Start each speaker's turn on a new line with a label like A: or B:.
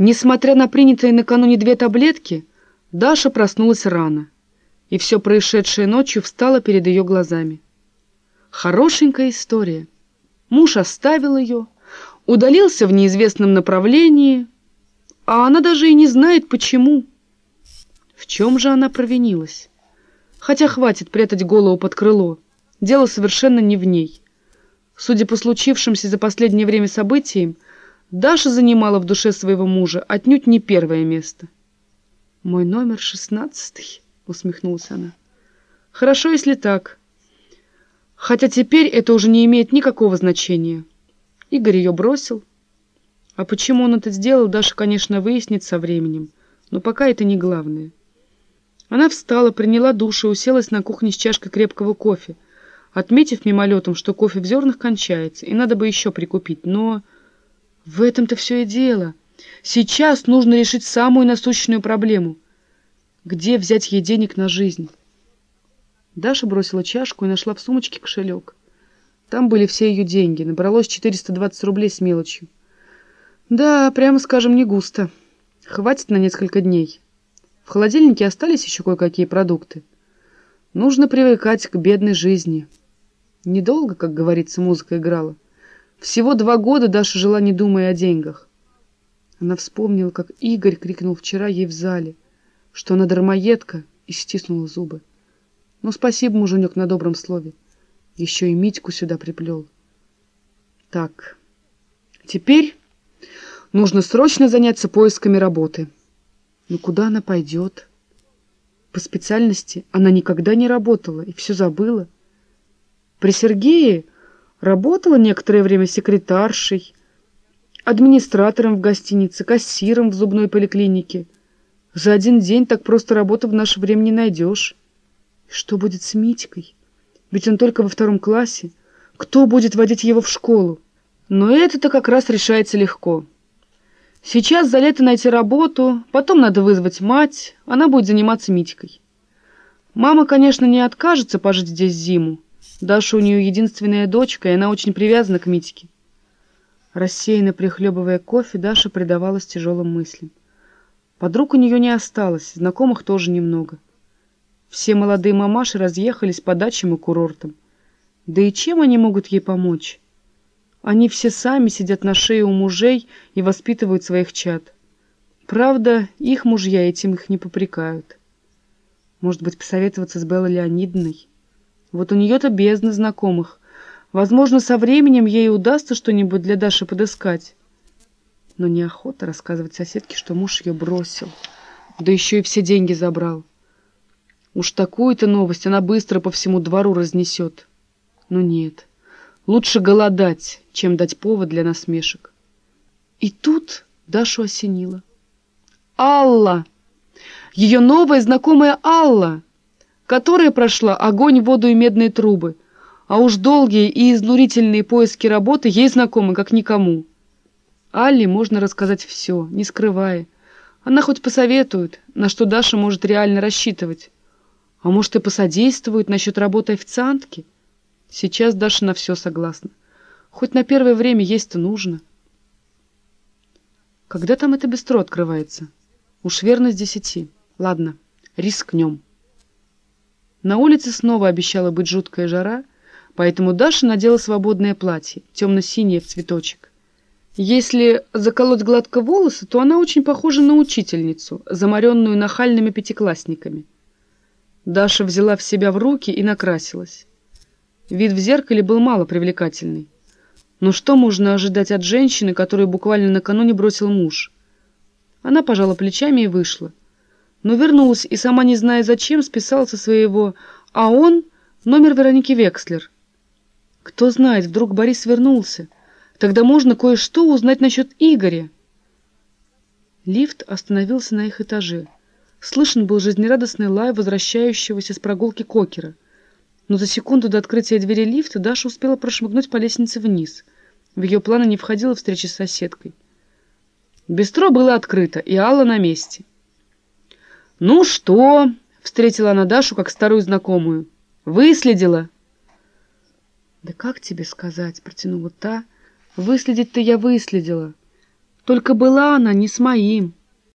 A: Несмотря на принятые накануне две таблетки, Даша проснулась рано, и все происшедшее ночью встало перед ее глазами. Хорошенькая история. Муж оставил ее, удалился в неизвестном направлении, а она даже и не знает, почему. В чем же она провинилась? Хотя хватит прятать голову под крыло. Дело совершенно не в ней. Судя по случившимся за последнее время событиям, Даша занимала в душе своего мужа отнюдь не первое место. «Мой номер шестнадцатый», — усмехнулась она. «Хорошо, если так. Хотя теперь это уже не имеет никакого значения. Игорь ее бросил. А почему он это сделал, Даша, конечно, выяснит со временем, но пока это не главное». Она встала, приняла душ и уселась на кухне с чашкой крепкого кофе, отметив мимолетом, что кофе в зернах кончается, и надо бы еще прикупить, но... В этом-то все и дело. Сейчас нужно решить самую насущную проблему. Где взять ей денег на жизнь? Даша бросила чашку и нашла в сумочке кошелек. Там были все ее деньги. Набралось 420 рублей с мелочью. Да, прямо скажем, не густо. Хватит на несколько дней. В холодильнике остались еще кое-какие продукты. Нужно привыкать к бедной жизни. Недолго, как говорится, музыка играла. Всего два года Даша жила, не думая о деньгах. Она вспомнила, как Игорь крикнул вчера ей в зале, что она дармоедка, и стиснула зубы. Ну, спасибо, муженек, на добром слове. Еще и Митьку сюда приплел. Так, теперь нужно срочно заняться поисками работы. Но куда она пойдет? По специальности она никогда не работала и все забыла. При Сергее Работала некоторое время секретаршей, администратором в гостинице, кассиром в зубной поликлинике. За один день так просто работу в наше время не найдешь. Что будет с Митькой? Ведь он только во втором классе. Кто будет водить его в школу? Но это-то как раз решается легко. Сейчас за лето найти работу, потом надо вызвать мать, она будет заниматься Митькой. Мама, конечно, не откажется пожить здесь зиму, Даша у нее единственная дочка, и она очень привязана к Митике. Рассеянно прихлебывая кофе, Даша предавалась тяжелым мыслям. Подруг у нее не осталось, знакомых тоже немного. Все молодые мамаши разъехались по дачам и курортам. Да и чем они могут ей помочь? Они все сами сидят на шее у мужей и воспитывают своих чад. Правда, их мужья этим их не попрекают. Может быть, посоветоваться с Беллой Леонидовной? Вот у нее-то бездна знакомых. Возможно, со временем ей удастся что-нибудь для Даши подыскать. Но неохота рассказывать соседке, что муж ее бросил. Да еще и все деньги забрал. Уж такую-то новость она быстро по всему двору разнесет. Но нет, лучше голодать, чем дать повод для насмешек. И тут Дашу осенило. Алла! Ее новая знакомая Алла! Которая прошла огонь, воду и медные трубы, а уж долгие и изнурительные поиски работы ей знакомы, как никому. Алле можно рассказать все, не скрывая. Она хоть посоветует, на что Даша может реально рассчитывать. А может и посодействует насчет работы официантки. Сейчас Даша на все согласна. Хоть на первое время есть-то нужно. Когда там это бистро открывается? Уж верно с десяти. Ладно, рискнем. На улице снова обещала быть жуткая жара, поэтому Даша надела свободное платье, темно-синее в цветочек. Если заколоть гладко волосы, то она очень похожа на учительницу, замаренную нахальными пятиклассниками. Даша взяла в себя в руки и накрасилась. Вид в зеркале был мало привлекательный. Но что можно ожидать от женщины, которую буквально накануне бросил муж? Она пожала плечами и вышла но вернулась и, сама не зная зачем, списала со своего «а он» номер Вероники Векслер. Кто знает, вдруг Борис вернулся. Тогда можно кое-что узнать насчет Игоря. Лифт остановился на их этаже. Слышен был жизнерадостный лай возвращающегося с прогулки кокера. Но за секунду до открытия двери лифта Даша успела прошмыгнуть по лестнице вниз. В ее планы не входила встреча с соседкой. Бестро было открыто, и Алла на месте. «Ну что?» — встретила она Дашу как старую знакомую. «Выследила?» «Да как тебе сказать?» — протянула та. «Выследить-то я выследила. Только была она не с моим.